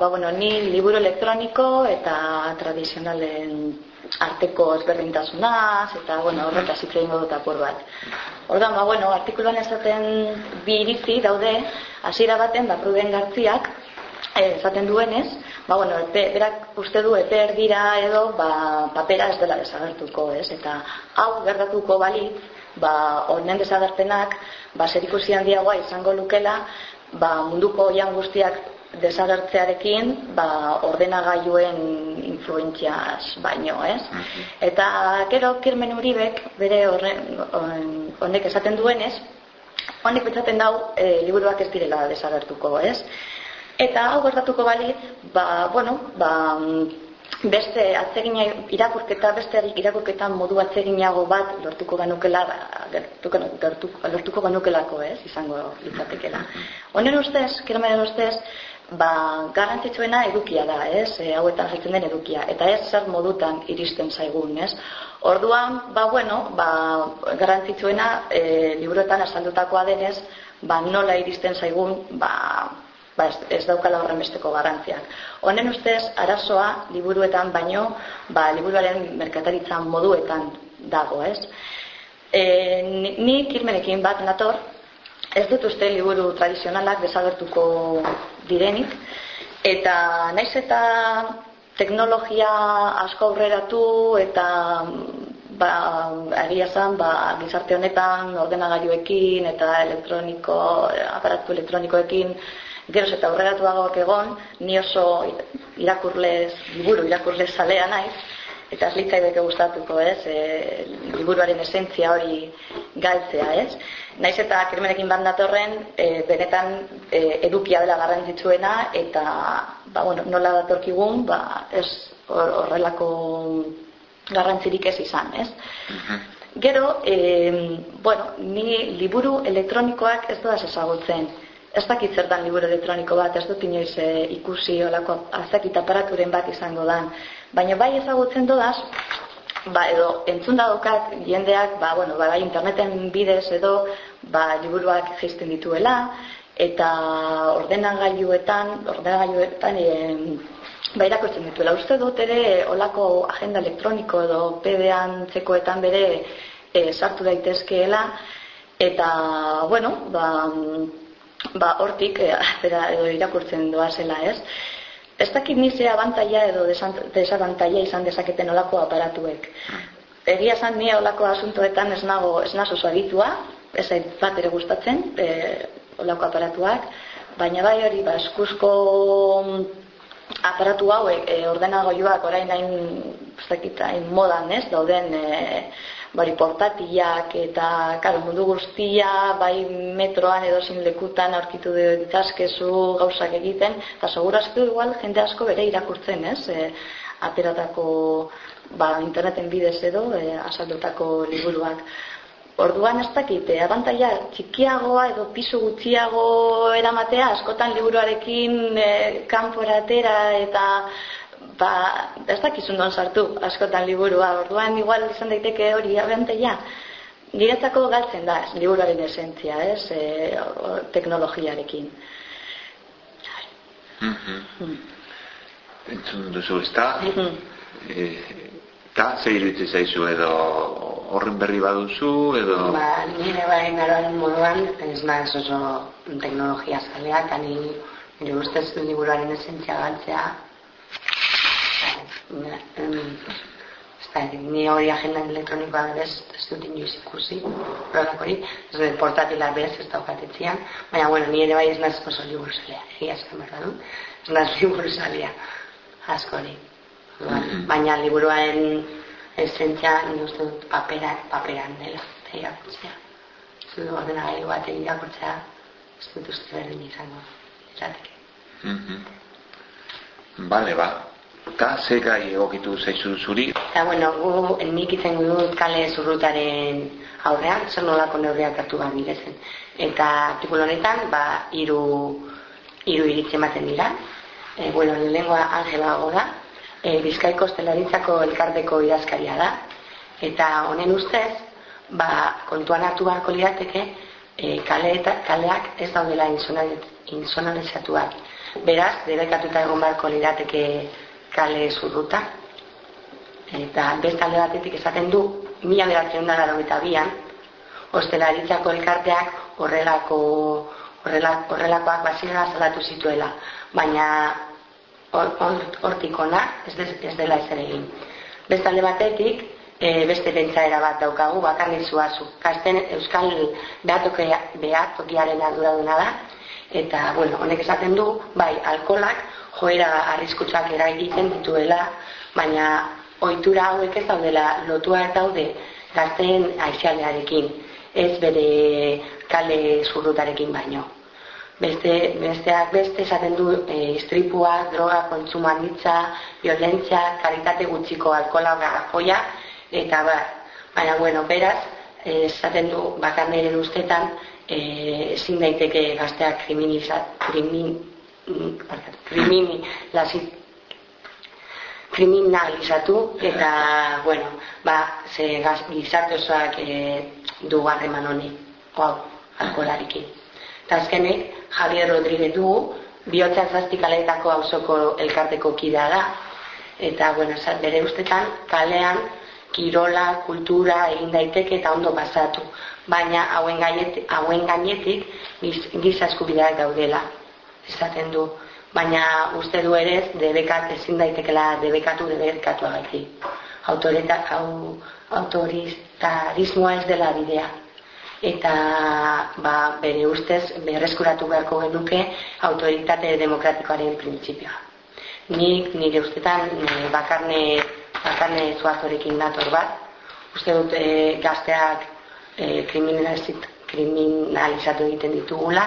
Ba, bueno, ni liburu elektroniko eta tradizionalen arteko ezberdintasunaz, eta, bueno, horretaz hitz egingo dut apur bat. Ordan, ba, bueno, artikuluan esaten bi iritzi daude, hasiera baten, ba, pruden gartziak, eh, esaten duenez, ba, bueno, epe, berak uste du epe erdira edo, ba, papera ez dela desagertuko, ez? Eta hau gertatuko bali, ba, honen desagertenak, ba, zerikusi handiagoa izango lukela, ba, munduko oian guztiak desagertzearekin ba, ordenagailuen influentziaz baino, ez? Mhm. Eta gero Kirmen Uribek bere horren honek esaten duenez, honek betzaten dau e, liburuak ez direla desagertuko, ez? Eta hau gertatuko balitz, ba, bueno, ba, beste atzegina irakurketa, beste irakurketa modu atzeginago bat lortuko ganukela, gertuko, gertuko, lortuko ganukelako, ez? Izango litzatekela. Mhm. Honen ustez, kirmenen ustez, ba, garrantzitsuena edukia da, ez? E, hauetan jartzen den edukia. Eta ez zer modutan iristen zaigun, ez? Orduan, ba, bueno, ba, garrantzitsuena e, liburuetan azaldutakoa denez, ba, nola iristen zaigun, ba, ba ez, ez daukala horren besteko garrantziak. Honen ustez, arazoa liburuetan baino, ba, liburuaren merkataritzan moduetan dago, ez? E, ni kirmenekin bat nator, ez dut uste liburu tradizionalak desagertuko direnik eta naiz eta teknologia asko aurreratu eta ba egia zan ba gizarte honetan ordenagailuekin eta elektroniko aparatu elektronikoekin gero eta aurreratuagoak egon ni oso irakurlez liburu irakurlez salea naiz eta ez litzaideke gustatuko, ez? E, liburuaren esentzia hori galtzea, ez? Naiz eta kirmenekin bat datorren, e, benetan e, edukia dela garrantzitsuena eta ba, bueno, nola datorkigun, ba, ez horrelako garrantzirik ez izan, ez? Mhm. Gero, e, bueno, ni liburu elektronikoak ez doaz ezagutzen. Ez dakit zertan liburu elektroniko bat, ez dut inoiz e, ikusi olako azakit aparaturen bat izango dan. Baina bai ezagutzen dodaz, ba, edo entzun daukat jendeak, ba, bueno, ba, bai interneten bidez edo ba, liburuak jisten dituela, eta ordenagailuetan, ordenagailuetan e, ba, irakurtzen dituela. Uste dut ere olako agenda elektroniko edo pedean txekoetan bere e, sartu daitezkeela, eta, bueno, ba, ba hortik e, edo irakurtzen doa zela, ez? Ez dakit nize abantaia edo desabantaia izan dezaketen olako aparatuek. Egia zan ni olako asuntoetan ez nago, ez nazo aditua, ez bat ere gustatzen, e, olako aparatuak, baina bai hori, ba, eskuzko aparatu hauek, e, ordenagoiuak orain hain, ez dakit, hain modan, ez, dauden, e, bari portatiak eta karo, mundu guztia bai metroan edo zin lekutan aurkitu ditazkezu gauzak egiten eta segurazko igual jende asko bere irakurtzen ez? E, ateratako ba, interneten bidez edo e, asaldutako liburuak. Orduan ez dakit, e, abantaia txikiagoa edo pisu gutxiago eramatea, askotan liburuarekin e, kanporatera eta ba, ez dakizun don sartu askotan liburua, orduan igual izan daiteke hori abenteia, niretzako galtzen da, ez, liburuaren esentzia, ez, e, teknologiarekin. Mm. -hmm. Entzun duzu ez da, mm eta zer zaizu edo horren berri baduzu edo... Ba, nire bai naroan moduan, ez naiz oso teknologia zalea, eta nire ustez liburuaren esentzia galtzea, ni hori agenda elektronikoa bez, ez dut inoiz ikusi, horrek hori, ez dut portatila bez, ez daukatetzian, baina, bueno, ni ere bai ez naz oso liburu salea, egia eskan berda du, ez naz liburu salea, asko hori. Mm-hmm. Baina liburuaren esentzia, ni uste dut papera, paperan dela, eta irakurtzea. Ez dut ordena gailu bat irakurtzea, ez dut uste berdin izango, izateke. Mm -hmm. Bale, ba, Eta ze gai egokitu zaizu zuri? Eta, bueno, gu, nik izango dut kale zurrutaren aurrean, zer nolako neurriak hartu behar direzen. Eta, artikulu honetan, ba, iru, iru iritzi ematen dira. E, bueno, lengua Angela da, e, Bizkaiko estelaritzako elkarteko idazkaria da. Eta, honen ustez, ba, kontuan hartu beharko lirateke, e, kale eta, kaleak ez daudela insonalizatuak. Beraz, debekatuta egon barko lirateke kale zurruta. Eta beste alde batetik esaten du, mila beratzen da eta bian, ostelaritzako elkarteak horrelako horrelakoak basira salatu zituela, baina hortik ona ez, ez dela ez ere egin. Beste alde batetik, e, beste pentsaera bat daukagu, bakarri zuazu. Kasten Euskal behatokiaren arduraduna da, eta, bueno, honek esaten du, bai, alkolak joera arriskutsak eragiten dituela, baina ohitura hauek ez daudela lotua ez daude gazteen aixialearekin, ez bere kale zurrutarekin baino. Beste, besteak beste esaten du e, istripua, droga, kontsuman ditza, violentzia, karitate gutxiko alkola joia, eta bar, baina bueno, beraz, esaten du bakarneren ustetan, e, ezin daiteke gazteak kriminizat, krimin, kriminalizatu eta bueno, ba, ze gizarte e, du harreman honi, hau, alkoholarekin. Eta azkenek, Javier Rodríguez dugu, bihotza zazpikaletako hausoko elkarteko kidea da, eta, bueno, bere ustetan, kalean, kirola, kultura egin daiteke eta ondo pasatu. Baina hauen gainetik, hauen gainetik giza eskubideak daudela. Esaten du, baina uste du ere debekat ezin daitekela debekatu debekatu agati. Autorita, au, autoritarismoa ez dela bidea. Eta ba, bere ustez berreskuratu beharko genuke autoritate demokratikoaren printzipioa. Nik nire ustetan bakarne, bakarne zuazorekin dator bat. Uste dut e, gazteak e, kriminalizatu egiten ditugula,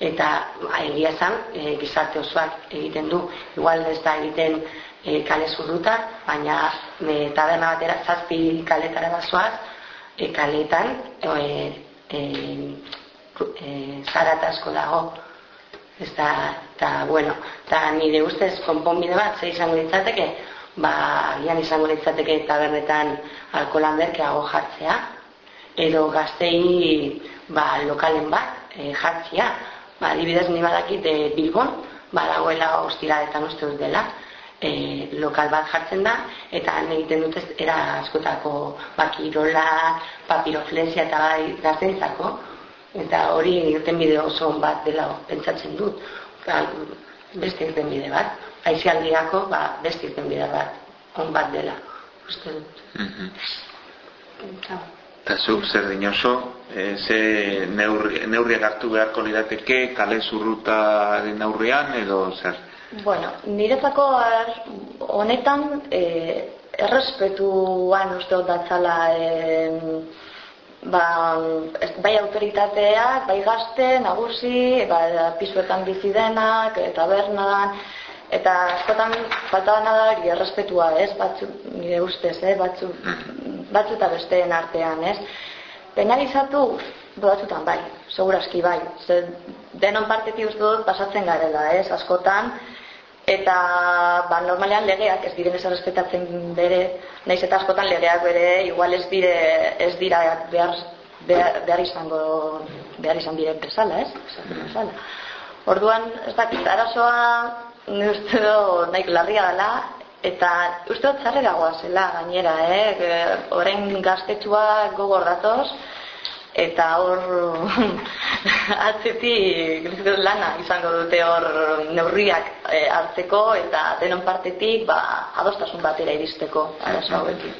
eta ba, egia zan, e, gizarte osoak egiten du, igual ez da egiten e, kale zurruta, baina e, taberna batera zazpi kaletara bazoaz, e, kaletan e, e, e, zarat asko dago. Ez da, eta, bueno, eta nire ustez konponbide bat, ze izango ditzateke, ba, gian izango ditzateke tabernetan alkolan berkeago jartzea, edo gaztei ba, lokalen bat e, jartzea, ba, adibidez ni badakit e, Bilbon, badagoela ostiradetan uste dut dela, e, lokal bat jartzen da, eta han egiten dut era askotako bakirola, papiroflesia eta bai gaztentzako, eta hori irten bide oso bat dela pentsatzen dut, ba, beste irten bide bat, aizialdiako ba, beste irten bide bat, on bat dela, uste dut. Mm Eta zuk zer dinoso, e, ze neurri, neurriak hartu beharko lirateke, kale zurruta neurrian edo zer? Bueno, niretzako honetan e, errespetuan uste dut datzala e, ba, bai autoritateak, bai gazte, nagusi, ba, pisuetan bizi denak, eta bernan, eta askotan falta da errespetua, ez, batzu, nire ustez, eh, batzu, batzu eta besteen artean, ez? Penalizatu, batzutan bai, seguraski bai. Ze denon partetik uste dut pasatzen garela, ez? Askotan, eta ba, normalean legeak ez diren ez respetatzen bere, naiz eta askotan legeak bere, igual ez dire, ez dira behar, behar, behar izango, behar izan diren bezala, ez? Orduan, ez dakit, arazoa, nire uste du, nahi larria dela, Eta uste dut zarrera zela gainera, eh? Horein gaztetxua gogor datoz, eta hor atzetik lana izango dute hor neurriak e, hartzeko eta denon partetik ba, adostasun batera iristeko arazo hauekin.